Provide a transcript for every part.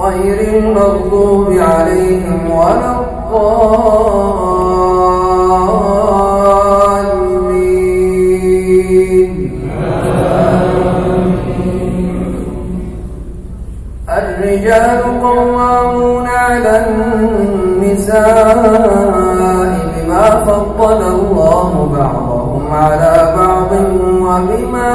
غير المغضوب عليهم ولا الضالين. الرجال قوامون على النساء بما فضل الله بعضهم على بعض وبما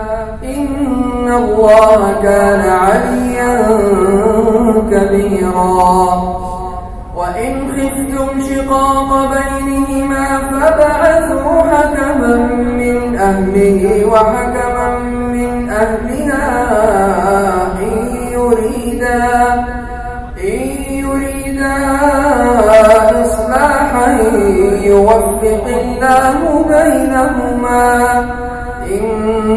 الله كان عليا كبيرا. وإن خفتم شقاق بينهما فبعثوا حكما من أهله وحكما من أهلها إن يريدا إن يريدا إصلاحا يوفق الله بينهما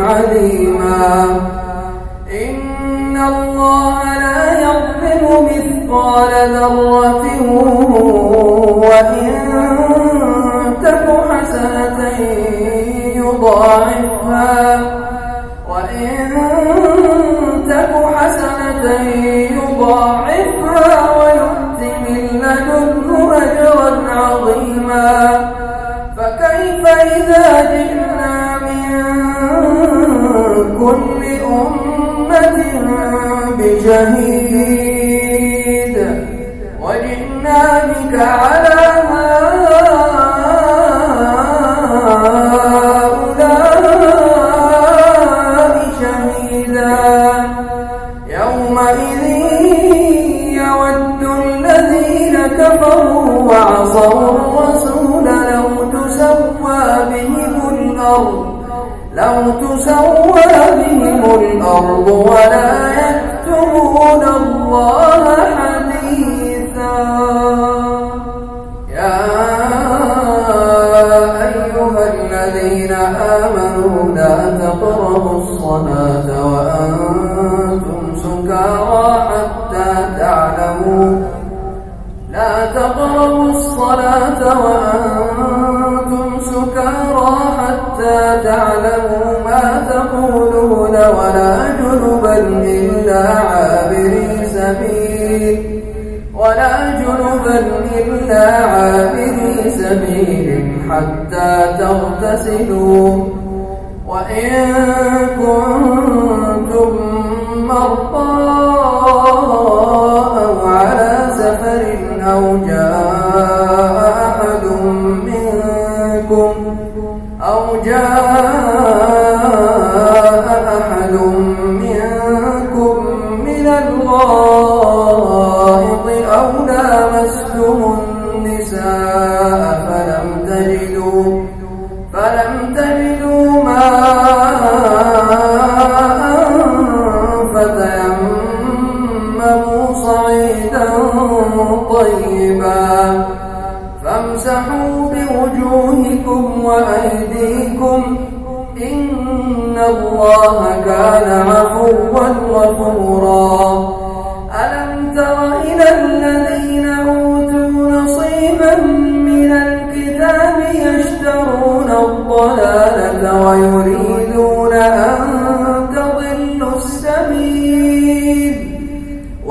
عليما. إن الله لا يظلم مثقال ذرة وإن تك حسنة يضاعفها وإن تك حسنة يضاعفها ويؤت من لدنه أجرا عظيما. فكيف إذا جئنا كل أمة بشهيد وجئنا بك إلا عابري سبيل ولا جنبا إلا عابري سبيل حتى تغتسلوا وإن كنتم مرضى أو على سفر أو جاء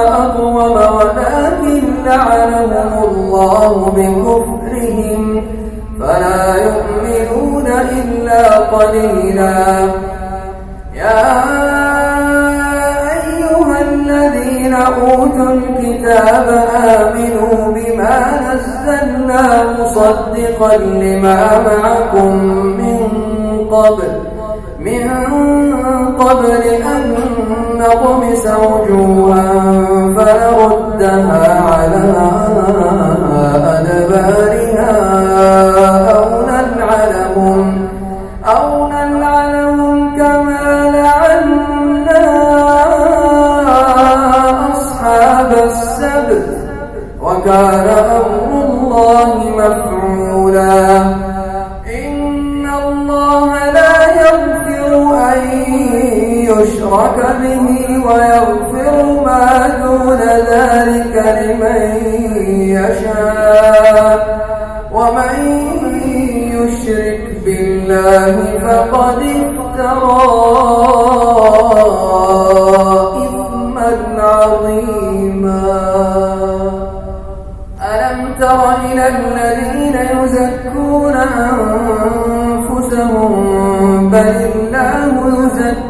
وأقوم ولكن لعنهم الله بكفرهم. فلا يؤمنون إلا قليلا. يا أيها الذين أوتوا الكتاب آمنوا بما نزلنا مصدقا لما معكم من قبل من قبل أن نطمس وجوها فنردها على أدبارها أو نلعنهم أو نلعنهم كما لعنا أصحاب السبت وكان أمر الله مفعولا. يشرك به ويغفر ما دون ذلك لمن يشاء. ومن يشرك بالله فقد افترى إثما عظيما. ألم تر إلى الذين يزكون أنفسهم بل الله يزكي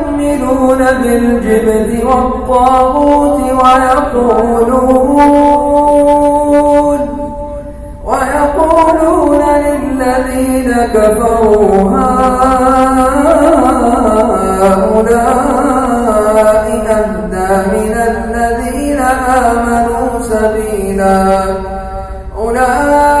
بالجبت والطاغوت ويقولون ويقولون للذين كفروا هؤلاء أهدى من الذين آمنوا سبيلا. أولئك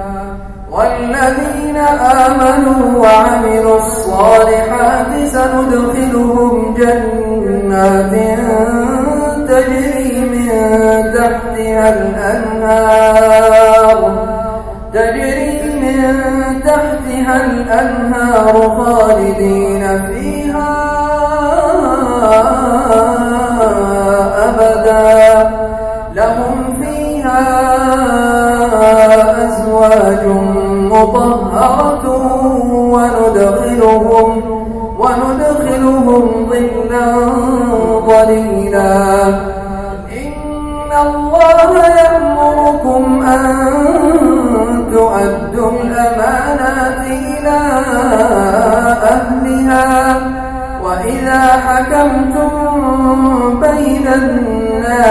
والذين آمنوا وعملوا الصالحات سندخلهم جنات تجري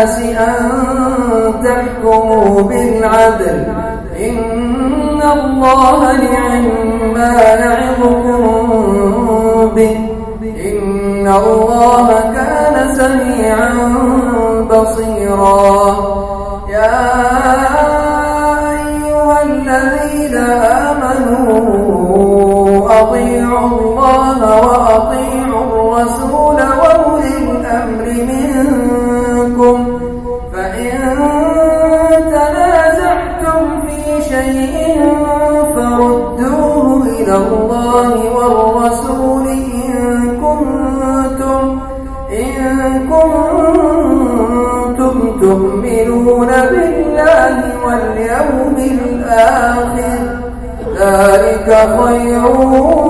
الناس أن تحكموا بالعدل. إن الله نعم ما يعظكم به. إن الله كان سميعا بصيرا. يا أيها الذين آمنوا الآخر. ذلك خير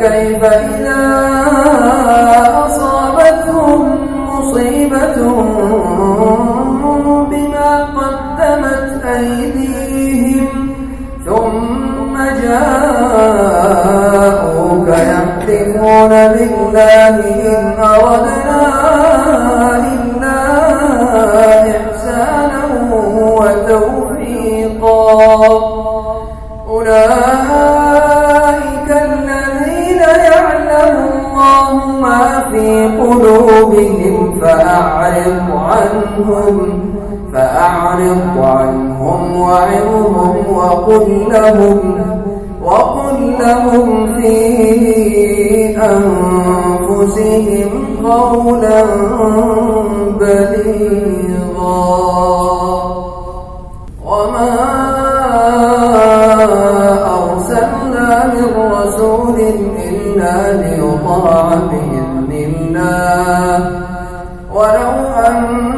فكيف إذا فأعرض عنهم وعظهم وقل لهم وقل لهم في أنفسهم قولا بليغا. وما أرسلنا من رسول إلا ليطاع بإذن الله. ولو أن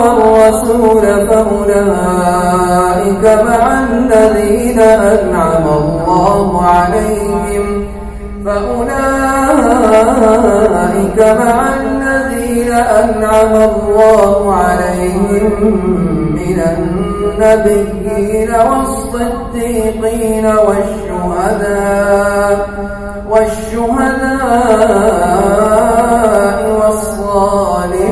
والرسول فأولئك مع الذين أنعم الله عليهم. فأولئك مع الذين أنعم الله عليهم من النبيين والصديقين والشهداء والشهداء والصالحين.